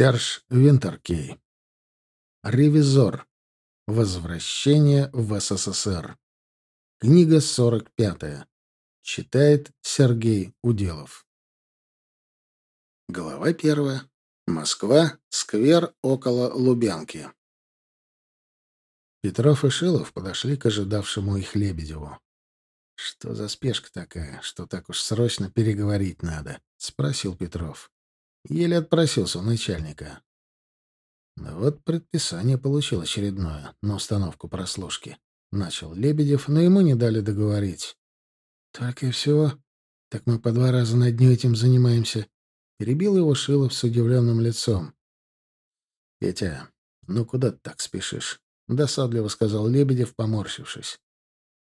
Серж Винтеркей. Ревизор. Возвращение в СССР. Книга 45. Читает Сергей Уделов. Глава 1. Москва. Сквер около Лубянки. Петров и Шилов подошли к ожидавшему их Лебедеву. «Что за спешка такая, что так уж срочно переговорить надо?» — спросил Петров. Еле отпросился у начальника. Вот предписание получил очередное на установку прослушки. Начал Лебедев, но ему не дали договорить. «Только и всего? Так мы по два раза на дню этим занимаемся». Перебил его Шилов с удивленным лицом. «Петя, ну куда ты так спешишь?» — досадливо сказал Лебедев, поморщившись.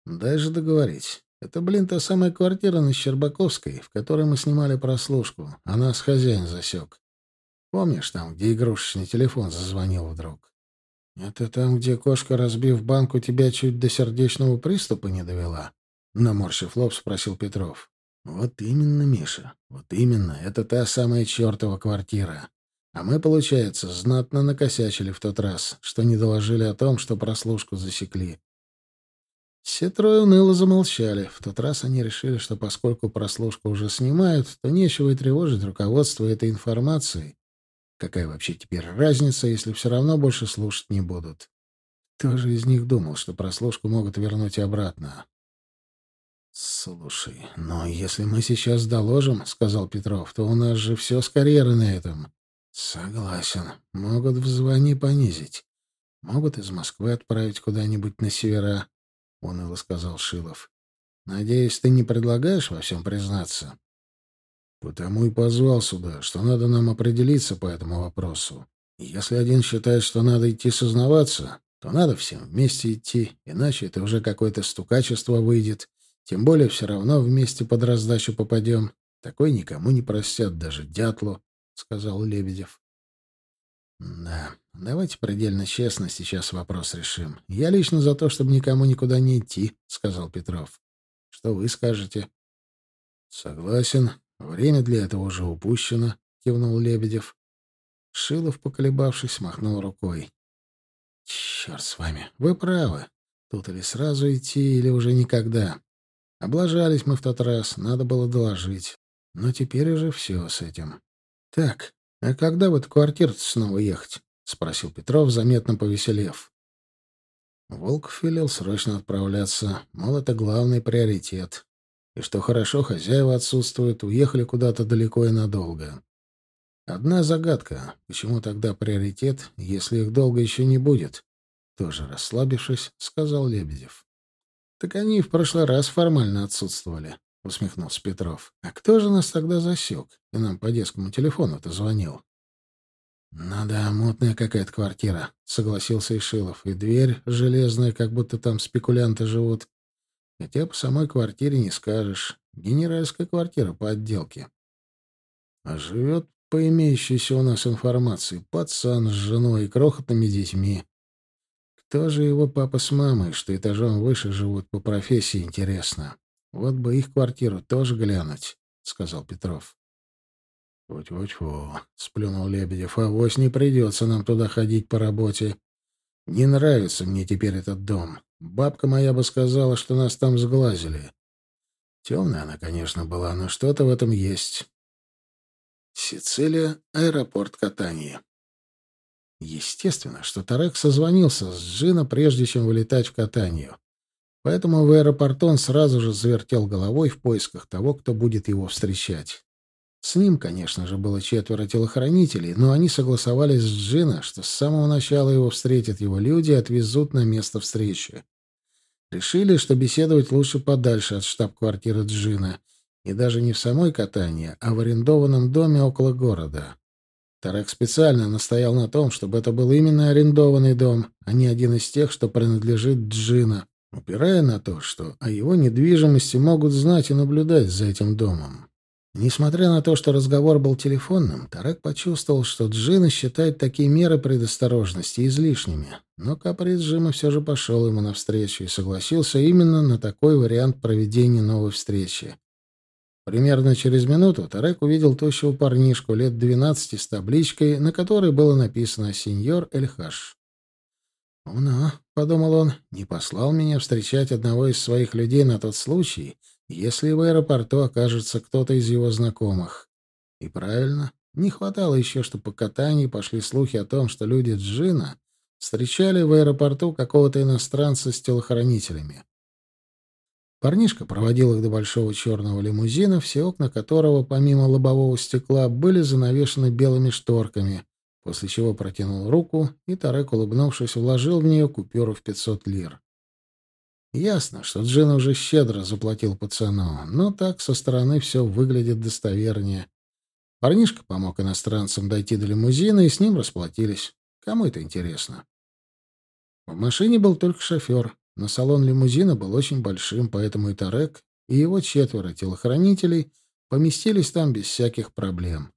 «Дай же договорить. Это, блин, та самая квартира на Щербаковской, в которой мы снимали прослушку. А нас хозяин засек. Помнишь там, где игрушечный телефон зазвонил вдруг? Это там, где кошка, разбив банку, тебя чуть до сердечного приступа не довела? Наморщив лоб, спросил Петров. Вот именно, Миша, вот именно. Это та самая чертова квартира. А мы, получается, знатно накосячили в тот раз, что не доложили о том, что прослушку засекли. Все трое уныло замолчали. В тот раз они решили, что поскольку прослушку уже снимают, то нечего и тревожить руководство этой информацией. Какая вообще теперь разница, если все равно больше слушать не будут? Кто же из них думал, что прослушку могут вернуть обратно? «Слушай, но если мы сейчас доложим, — сказал Петров, — то у нас же все с карьеры на этом». «Согласен. Могут в звании понизить. Могут из Москвы отправить куда-нибудь на севера. — уныло сказал Шилов. «Надеюсь, ты не предлагаешь во всем признаться?» «Потому и позвал сюда, что надо нам определиться по этому вопросу. Если один считает, что надо идти сознаваться, то надо всем вместе идти, иначе это уже какое-то стукачество выйдет. Тем более все равно вместе под раздачу попадем. Такой никому не простят, даже дятлу», — сказал Лебедев. «Да, давайте предельно честно сейчас вопрос решим. Я лично за то, чтобы никому никуда не идти», — сказал Петров. «Что вы скажете?» «Согласен. Время для этого уже упущено», — кивнул Лебедев. Шилов, поколебавшись, махнул рукой. «Черт с вами, вы правы. Тут или сразу идти, или уже никогда. Облажались мы в тот раз, надо было доложить. Но теперь уже все с этим. Так, «А когда в эту квартиру снова ехать?» — спросил Петров, заметно повеселев. Волков велел срочно отправляться, мол, это главный приоритет. И что хорошо, хозяева отсутствуют, уехали куда-то далеко и надолго. Одна загадка, почему тогда приоритет, если их долго еще не будет? Тоже расслабившись, сказал Лебедев. Так они в прошлый раз формально отсутствовали. — усмехнулся Петров. «А кто же нас тогда засек и нам по детскому телефону-то звонил?» «Ну да, мутная какая-то квартира», — согласился Ишилов. «И дверь железная, как будто там спекулянты живут. Хотя по самой квартире не скажешь. Генеральская квартира по отделке. А живет, по имеющейся у нас информации, пацан с женой и крохотными детьми. Кто же его папа с мамой, что этажом выше живут по профессии, интересно?» Вот бы их квартиру тоже глянуть, — сказал Петров. «Тьфу-тьфу-тьфу», — сплюнул Лебедев, — «авось не придется нам туда ходить по работе. Не нравится мне теперь этот дом. Бабка моя бы сказала, что нас там сглазили. Темная она, конечно, была, но что-то в этом есть». Сицилия, аэропорт катания. Естественно, что Тарек созвонился с Джина, прежде чем вылетать в катанию. Поэтому в аэропорту он сразу же завертел головой в поисках того, кто будет его встречать. С ним, конечно же, было четверо телохранителей, но они согласовались с Джина, что с самого начала его встретят его люди и отвезут на место встречи. Решили, что беседовать лучше подальше от штаб-квартиры Джина, и даже не в самой катании, а в арендованном доме около города. Тарек специально настоял на том, чтобы это был именно арендованный дом, а не один из тех, что принадлежит Джина, упирая на то, что о его недвижимости могут знать и наблюдать за этим домом. Несмотря на то, что разговор был телефонным, Тарек почувствовал, что Джина считает такие меры предосторожности излишними. Но каприз Джима все же пошел ему навстречу и согласился именно на такой вариант проведения новой встречи. Примерно через минуту Тарек увидел тощего парнишку лет двенадцати с табличкой, на которой было написано «Сеньор Эльхаш». «Умно», — подумал он, — «не послал меня встречать одного из своих людей на тот случай, если в аэропорту окажется кто-то из его знакомых». И правильно, не хватало еще, чтобы по катанию пошли слухи о том, что люди Джина встречали в аэропорту какого-то иностранца с телохранителями. Парнишка проводил их до большого черного лимузина, все окна которого, помимо лобового стекла, были занавешены белыми шторками, после чего протянул руку, и Тарек, улыбнувшись, вложил в нее купюру в 500 лир. Ясно, что Джин уже щедро заплатил пацану, но так со стороны все выглядит достовернее. Парнишка помог иностранцам дойти до лимузина, и с ним расплатились. Кому это интересно? В машине был только шофер, но салон лимузина был очень большим, поэтому и Тарек, и его четверо телохранителей поместились там без всяких проблем.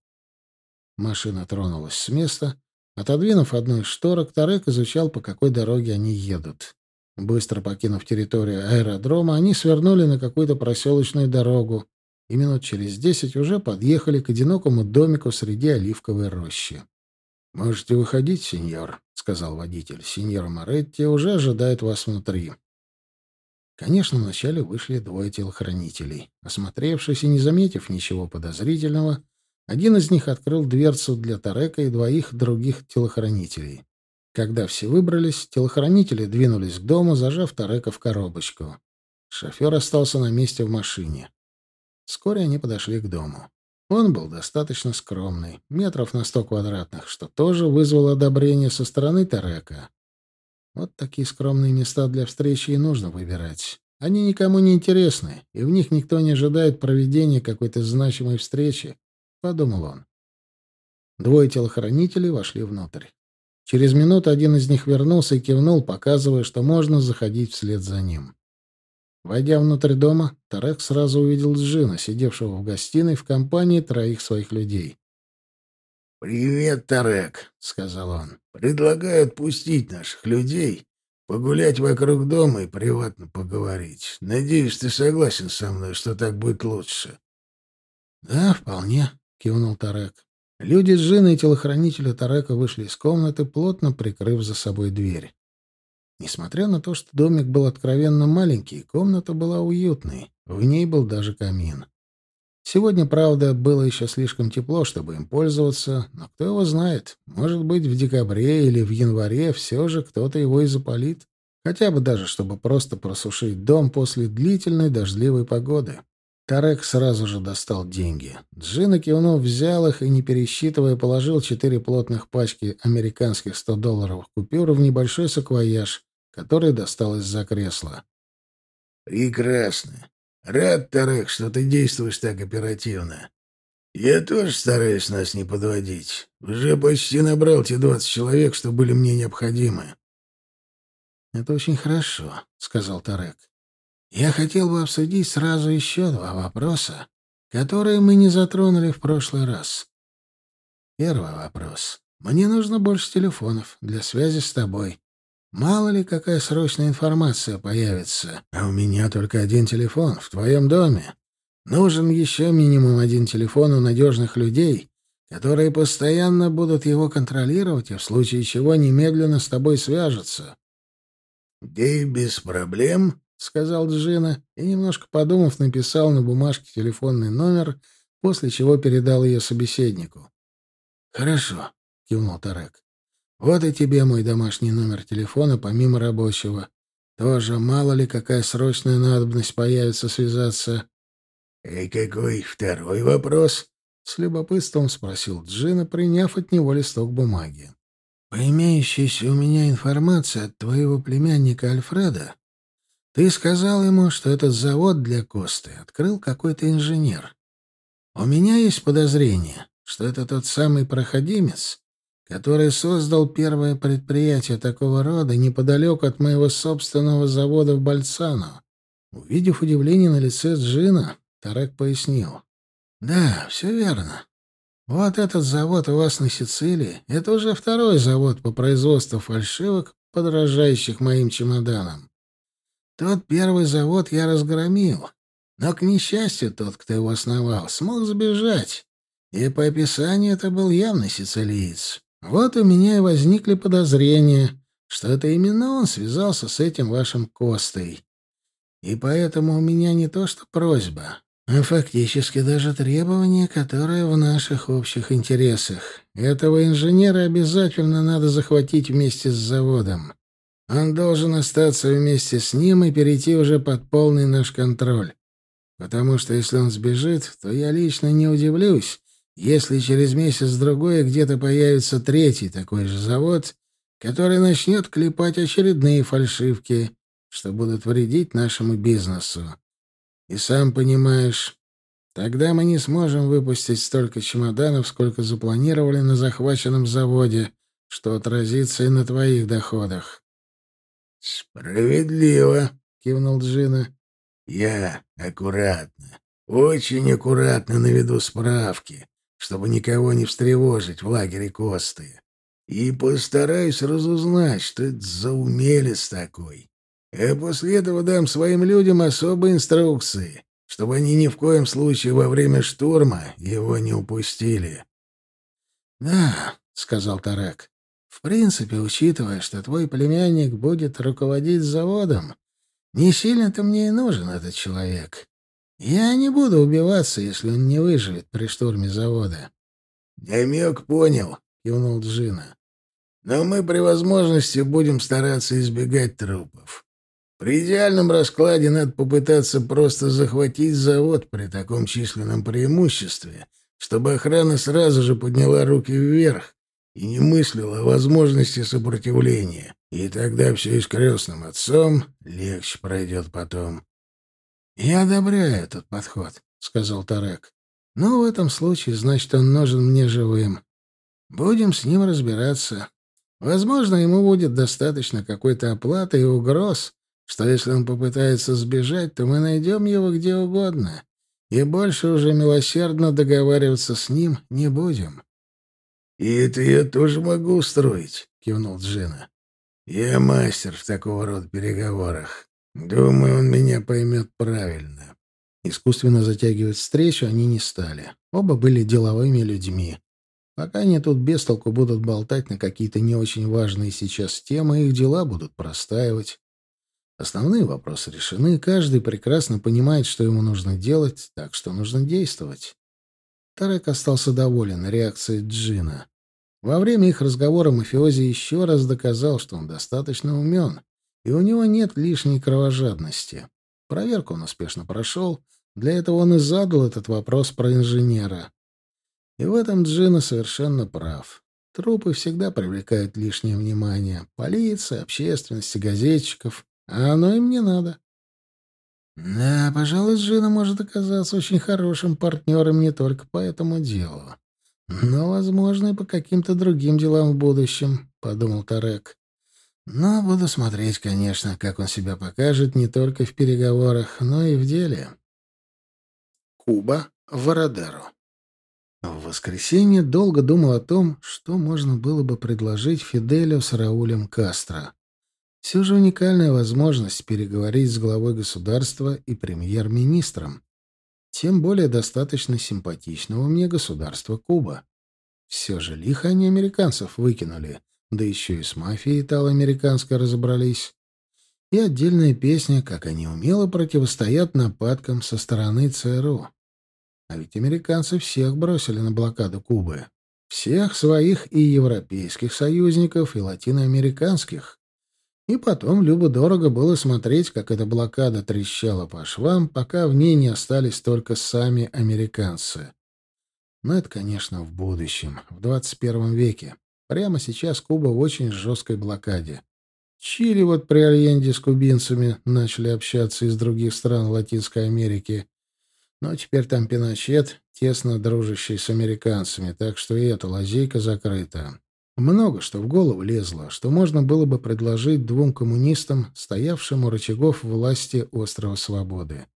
Машина тронулась с места. Отодвинув одну из шторок, Тарек изучал, по какой дороге они едут. Быстро покинув территорию аэродрома, они свернули на какую-то проселочную дорогу, и минут через десять уже подъехали к одинокому домику среди оливковой рощи. «Можете выходить, сеньор», — сказал водитель. «Сеньор Моретти уже ожидает вас внутри». Конечно, вначале вышли двое телохранителей. Осмотревшись и не заметив ничего подозрительного, один из них открыл дверцу для Тарека и двоих других телохранителей. Когда все выбрались, телохранители двинулись к дому, зажав Тарека в коробочку. Шофер остался на месте в машине. Вскоре они подошли к дому. Он был достаточно скромный, метров на сто квадратных, что тоже вызвало одобрение со стороны Тарека. Вот такие скромные места для встречи и нужно выбирать. Они никому не интересны, и в них никто не ожидает проведения какой-то значимой встречи, — подумал он. Двое телохранителей вошли внутрь. Через минуту один из них вернулся и кивнул, показывая, что можно заходить вслед за ним. Войдя внутрь дома, Тарек сразу увидел Джина, сидевшего в гостиной в компании троих своих людей. «Привет, Тарек», — сказал он. «Предлагаю отпустить наших людей, погулять вокруг дома и приватно поговорить. Надеюсь, ты согласен со мной, что так будет лучше». «Да, вполне», — кивнул Тарек. Люди Джина и телохранителя Тарека вышли из комнаты, плотно прикрыв за собой дверь. Несмотря на то, что домик был откровенно маленький, комната была уютной. В ней был даже камин. Сегодня, правда, было еще слишком тепло, чтобы им пользоваться, но кто его знает, может быть, в декабре или в январе все же кто-то его и запалит. Хотя бы даже, чтобы просто просушить дом после длительной дождливой погоды. Тарек сразу же достал деньги. Джина кивнув, взял их и, не пересчитывая, положил четыре плотных пачки американских 100-долларовых купюр в небольшой саквояж, который достал из-за кресла. «Прекрасно. Рад, Тарек, что ты действуешь так оперативно. Я тоже стараюсь нас не подводить. Уже почти набрал те двадцать человек, что были мне необходимы». «Это очень хорошо», — сказал Тарек. «Я хотел бы обсудить сразу еще два вопроса, которые мы не затронули в прошлый раз. Первый вопрос. Мне нужно больше телефонов для связи с тобой. Мало ли, какая срочная информация появится. А у меня только один телефон в твоем доме. Нужен еще минимум один телефон у надежных людей, которые постоянно будут его контролировать и в случае чего немедленно с тобой свяжутся. — и без проблем, — сказал Джина, и, немножко подумав, написал на бумажке телефонный номер, после чего передал ее собеседнику. — Хорошо, — кивнул Тарек. Вот и тебе мой домашний номер телефона, помимо рабочего. Тоже мало ли какая срочная надобность появится связаться. — И какой второй вопрос? — с любопытством спросил Джина, приняв от него листок бумаги. — По имеющейся у меня информации от твоего племянника Альфреда, ты сказал ему, что этот завод для Косты открыл какой-то инженер. У меня есть подозрение, что это тот самый проходимец, который создал первое предприятие такого рода неподалеку от моего собственного завода в Бальцано. Увидев удивление на лице Джина, Тарек пояснил. «Да, все верно. Вот этот завод у вас на Сицилии — это уже второй завод по производству фальшивок, подражающих моим чемоданам. Тот первый завод я разгромил, Но, к несчастью, тот, кто его основал, смог сбежать. И по описанию это был явный сицилиец. Вот у меня и возникли подозрения, что это именно он связался с этим вашим Костой. И поэтому у меня не то что просьба, а фактически даже требование, которое в наших общих интересах. Этого инженера обязательно надо захватить вместе с заводом. Он должен остаться вместе с ним и перейти уже под полный наш контроль. Потому что если он сбежит, то я лично не удивлюсь, если через месяц-другой где-то появится третий такой же завод, который начнет клепать очередные фальшивки, что будут вредить нашему бизнесу. И сам понимаешь, тогда мы не сможем выпустить столько чемоданов, сколько запланировали на захваченном заводе, что отразится и на твоих доходах. «Справедливо», — кивнул Джина. «Я аккуратно, очень аккуратно наведу справки, чтобы никого не встревожить в лагере Косты. И постараюсь разузнать, что это за умелец такой, а после этого дам своим людям особые инструкции, чтобы они ни в коем случае во время штурма его не упустили. — Да, — сказал Тарек, — в принципе, учитывая, что твой племянник будет руководить заводом, не сильно-то мне и нужен этот человек. Я не буду убиваться, если он не выживет при штурме завода. — Намек понял, — кивнул Джина. — Но мы при возможности будем стараться избегать трупов. При идеальном раскладе надо попытаться просто захватить завод при таком численном преимуществе, чтобы охрана сразу же подняла руки вверх и не мыслила о возможности сопротивления. И тогда все и с крестным отцом легче пройдет потом. — Я одобряю этот подход, — сказал Тарек. — Но в этом случае, значит, он нужен мне живым. Будем с ним разбираться. Возможно, ему будет достаточно какой-то оплаты и угроз, что если он попытается сбежать, то мы найдем его где угодно, и больше уже милосердно договариваться с ним не будем. — И это я тоже могу устроить, — кивнул Джина. — Я мастер в такого рода переговорах. Думаю, он меня поймет правильно. Искусственно затягивать встречу они не стали. Оба были деловыми людьми. Пока они тут без толку будут болтать на какие-то не очень важные сейчас темы, их дела будут простаивать. Основные вопросы решены, каждый прекрасно понимает, что ему нужно делать, так что нужно действовать. Тарек остался доволен реакцией Джина. Во время их разговора мафиози еще раз доказал, что он достаточно умен, и у него нет лишней кровожадности. Проверку он успешно прошел, для этого он и задал этот вопрос про инженера. И в этом Джина совершенно прав. Трупы всегда привлекают лишнее внимание. Полиция, общественность, газетчиков. А оно им не надо. Да, пожалуй, Джина может оказаться очень хорошим партнером не только по этому делу, но, возможно, и по каким-то другим делам в будущем, — подумал Тарек. Но буду смотреть, конечно, как он себя покажет не только в переговорах, но и в деле. Куба Вородеро В воскресенье долго думал о том, что можно было бы предложить Фиделю с Раулем Кастро. Все же уникальная возможность переговорить с главой государства и премьер-министром. Тем более достаточно симпатичного мне государства Куба. Все же лихо они американцев выкинули, да еще и с мафией итало-американской разобрались. И отдельная песня, как они умело противостоят нападкам со стороны ЦРУ. А ведь американцы всех бросили на блокаду Кубы. Всех своих и европейских союзников, и латиноамериканских. И потом любо-дорого было смотреть, как эта блокада трещала по швам, пока в ней не остались только сами американцы. Но это, конечно, в будущем, в 21 веке. Прямо сейчас Куба в очень жесткой блокаде. Чили вот при Альенде с кубинцами начали общаться из других стран Латинской Америки. Но теперь там Пиночет, тесно дружащий с американцами, так что и эта лазейка закрыта. Много что в голову лезло, что можно было бы предложить двум коммунистам, стоявшим у рычагов власти острова Свободы.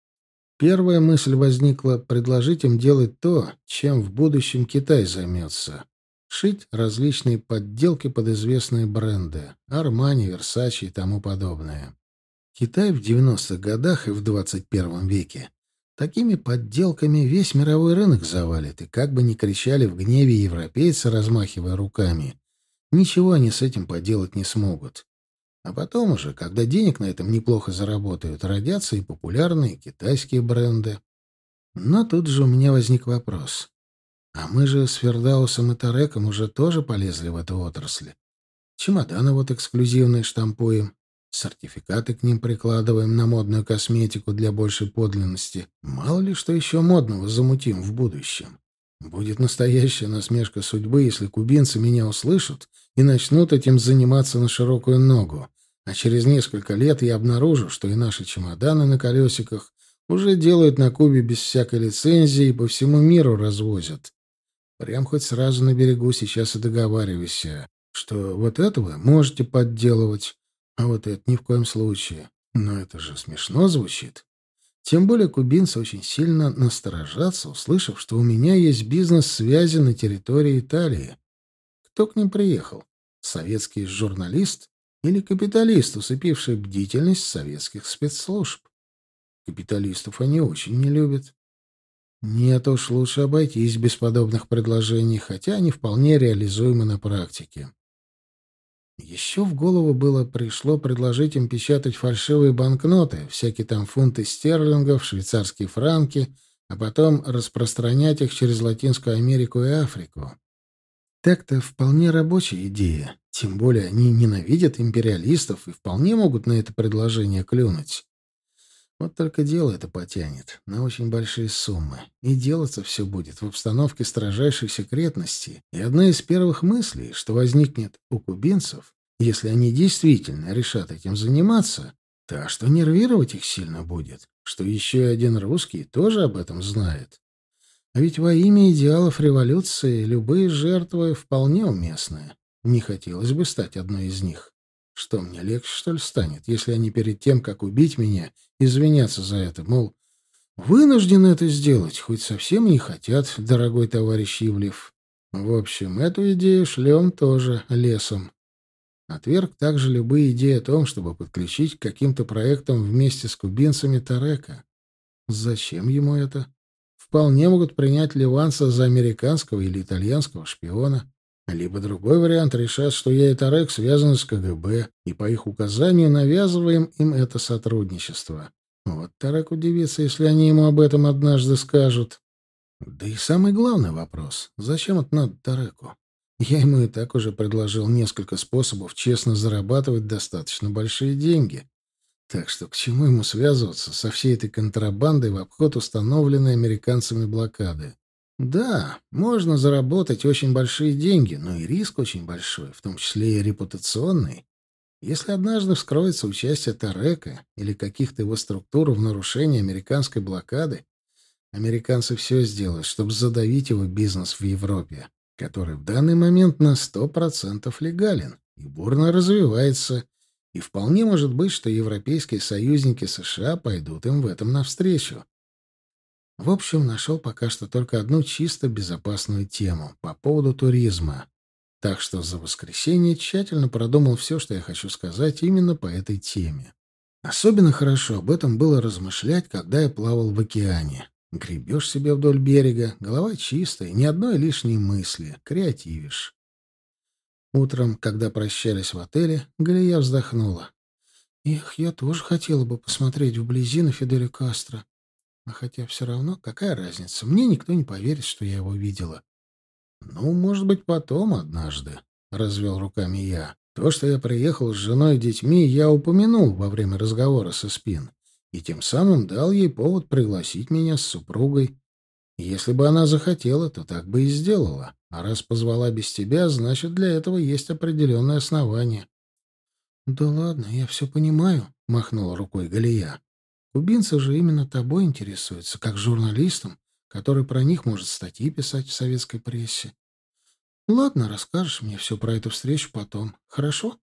Первая мысль возникла предложить им делать то, чем в будущем Китай займется. Шить различные подделки под известные бренды — Армани, Версачи и тому подобное. Китай в 90-х годах и в 21 веке Такими подделками весь мировой рынок завалит, и как бы ни кричали в гневе европейцы, размахивая руками, ничего они с этим поделать не смогут. А потом уже, когда денег на этом неплохо заработают, родятся и популярные китайские бренды. Но тут же у меня возник вопрос. А мы же с Фердаусом и Тареком уже тоже полезли в эту отрасль. Чемоданы вот эксклюзивные штампуем, Сертификаты к ним прикладываем на модную косметику для большей подлинности. Мало ли что еще модного замутим в будущем. Будет настоящая насмешка судьбы, если кубинцы меня услышат и начнут этим заниматься на широкую ногу. А через несколько лет я обнаружу, что и наши чемоданы на колесиках уже делают на Кубе без всякой лицензии и по всему миру развозят. Прям хоть сразу на берегу сейчас и договаривайся, что вот этого можете подделывать, а вот это ни в коем случае. Но это же смешно звучит. Тем более кубинцы очень сильно насторожатся, услышав, что у меня есть бизнес-связи на территории Италии. Кто к ним приехал? Советский журналист или капиталист, усыпивший бдительность советских спецслужб? Капиталистов они очень не любят. Нет уж, лучше обойтись без подобных предложений, хотя они вполне реализуемы на практике. Еще в голову было пришло предложить им печатать фальшивые банкноты, всякие там фунты стерлингов, швейцарские франки, а потом распространять их через Латинскую Америку и Африку. Так-то вполне рабочая идея, тем более они ненавидят империалистов и вполне могут на это предложение клюнуть. Вот только дело это потянет на очень большие суммы, и делаться все будет в обстановке строжайшей секретности. И одна из первых мыслей, что возникнет у кубинцев, если они действительно решат этим заниматься, та, что нервировать их сильно будет, что еще один русский тоже об этом знает. А ведь во имя идеалов революции любые жертвы вполне уместны. Не хотелось бы стать одной из них. Что, мне легче, что ли, станет, если они перед тем, как убить меня, извиняться за это, мол, вынуждены это сделать, хоть совсем не хотят, дорогой товарищ Ивлев. В общем, эту идею шлем тоже лесом. Отверг также любые идеи о том, чтобы подключить к каким-то проектам вместе с кубинцами Тарека. Зачем ему это? Вполне могут принять Ливанца за американского или итальянского шпиона. Либо другой вариант решат, что я и Тарек связаны с КГБ, и по их указанию навязываем им это сотрудничество. Вот Тарек удивится, если они ему об этом однажды скажут. Да и самый главный вопрос — зачем это надо Тареку? Я ему и так уже предложил несколько способов честно зарабатывать достаточно большие деньги. Так что к чему ему связываться со всей этой контрабандой в обход установленной американцами блокады? Да, можно заработать очень большие деньги, но и риск очень большой, в том числе и репутационный. Если однажды вскроется участие Тарека или каких-то его структур в нарушении американской блокады, американцы все сделают, чтобы задавить его бизнес в Европе, который в данный момент на сто процентов легален и бурно развивается, и вполне может быть, что европейские союзники США пойдут им в этом навстречу. В общем, нашел пока что только одну чисто безопасную тему по поводу туризма. Так что за воскресенье тщательно продумал все, что я хочу сказать именно по этой теме. Особенно хорошо об этом было размышлять, когда я плавал в океане. Гребешь себе вдоль берега, голова чистая, ни одной лишней мысли, креативишь. Утром, когда прощались в отеле, Галия вздохнула. «Эх, я тоже хотела бы посмотреть вблизи на Фиделя Кастро. А хотя все равно, какая разница? Мне никто не поверит, что я его видела. Ну, может быть, потом однажды, — развел руками я. То, что я приехал с женой и детьми, я упомянул во время разговора со Спин, и тем самым дал ей повод пригласить меня с супругой. Если бы она захотела, то так бы и сделала. А раз позвала без тебя, значит, для этого есть определенное основание. — Да ладно, я все понимаю, — махнула рукой Галия. Кубинцы же именно тобой интересуются, как журналистом, который про них может статьи писать в советской прессе. Ладно, расскажешь мне все про эту встречу потом, хорошо?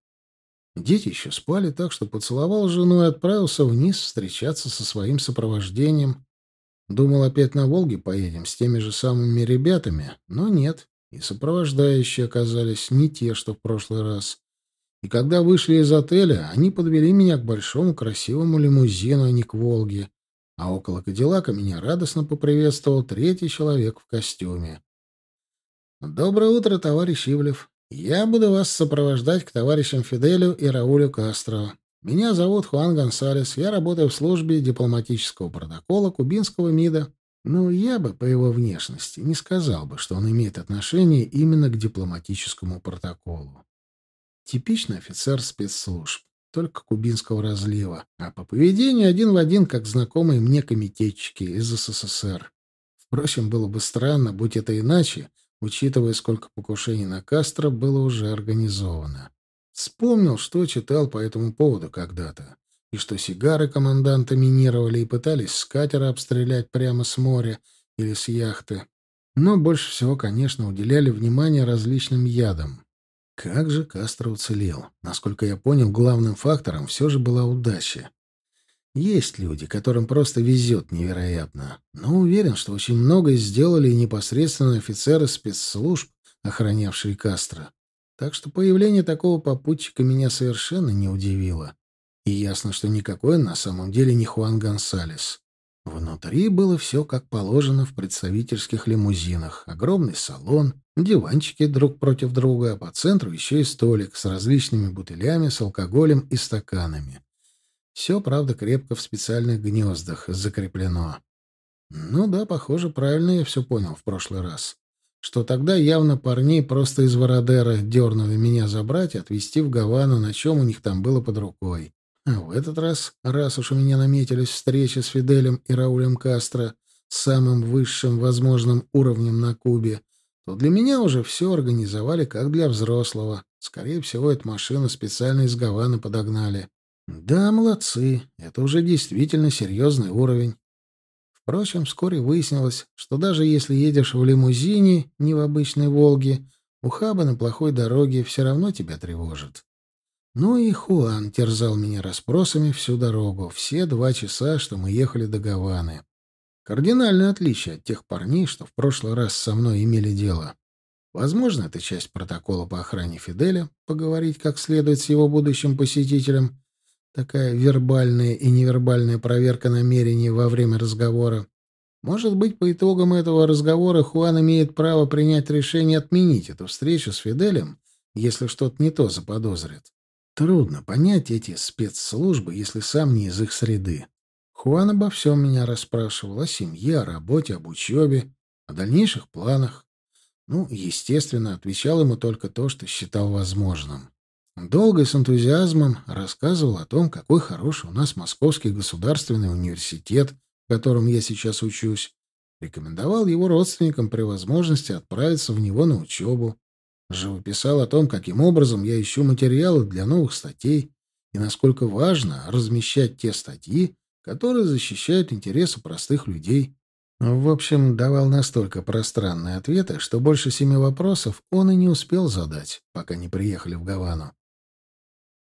Дети еще спали, так что поцеловал жену и отправился вниз встречаться со своим сопровождением. Думал, опять на Волге поедем с теми же самыми ребятами, но нет, и сопровождающие оказались не те, что в прошлый раз. И когда вышли из отеля, они подвели меня к большому красивому лимузину, а не к «Волге». а около Кадиллака меня радостно поприветствовал третий человек в костюме. «Доброе утро, товарищ Ивлев. Я буду вас сопровождать к товарищам Фиделю и Раулю Кастро. Меня зовут Хуан Гонсалес, я работаю в службе дипломатического протокола кубинского МИДа. Ну, я бы по его внешности не сказал бы, что он имеет отношение именно к дипломатическому протоколу. Типичный офицер спецслужб, только кубинского разлива, а по поведению один в один, как знакомые мне комитетчики из СССР. Впрочем, было бы странно, будь это иначе, учитывая, сколько покушений на Кастро было уже организовано. Вспомнил, что читал по этому поводу когда-то, и что сигары команданта минировали и пытались с катера обстрелять прямо с моря или с яхты. Но больше всего, конечно, уделяли внимание различным ядам. Как же Кастро уцелел? Насколько я понял, главным фактором все же была удача. Есть люди, которым просто везет невероятно, но уверен, что очень многое сделали непосредственно офицеры спецслужб, охранявшие Кастро. Так что появление такого попутчика меня совершенно не удивило. И ясно, что никакой он на самом деле не Хуан Гонсалес. Внутри было все как положено в представительских лимузинах. Огромный салон, диванчики друг против друга, а по центру еще и столик с различными бутылями, с алкоголем и стаканами. Все, правда, крепко в специальных гнездах закреплено. Ну да, похоже, правильно я все понял в прошлый раз что тогда явно парней просто из Вородера дернули меня забрать и отвезти в Гавану, на чем у них там было под рукой. А в этот раз, раз уж у меня наметились встречи с Фиделем и Раулем Кастро, самым высшим возможным уровнем на Кубе, то для меня уже все организовали как для взрослого. Скорее всего, эту машину специально из Гаваны подогнали. Да, молодцы, это уже действительно серьезный уровень. Впрочем, вскоре выяснилось, что даже если едешь в лимузине, не в обычной «Волге», ухаба на плохой дороге все равно тебя тревожит. Ну и Хуан терзал меня расспросами всю дорогу, все два часа, что мы ехали до Гаваны. Кардинальное отличие от тех парней, что в прошлый раз со мной имели дело. Возможно, это часть протокола по охране Фиделя, поговорить как следует с его будущим посетителем, Такая вербальная и невербальная проверка намерений во время разговора. Может быть, по итогам этого разговора Хуан имеет право принять решение отменить эту встречу с Фиделем, если что-то не то заподозрит. Трудно понять эти спецслужбы, если сам не из их среды. Хуан обо всем меня расспрашивал, о семье, о работе, об учебе, о дальнейших планах. Ну, естественно, отвечал ему только то, что считал возможным. Долго и с энтузиазмом рассказывал о том, какой хороший у нас Московский государственный университет, в котором я сейчас учусь. Рекомендовал его родственникам при возможности отправиться в него на учебу. Живописал о том, каким образом я ищу материалы для новых статей и насколько важно размещать те статьи, которые защищают интересы простых людей. В общем, давал настолько пространные ответы, что больше семи вопросов он и не успел задать, пока не приехали в Гавану.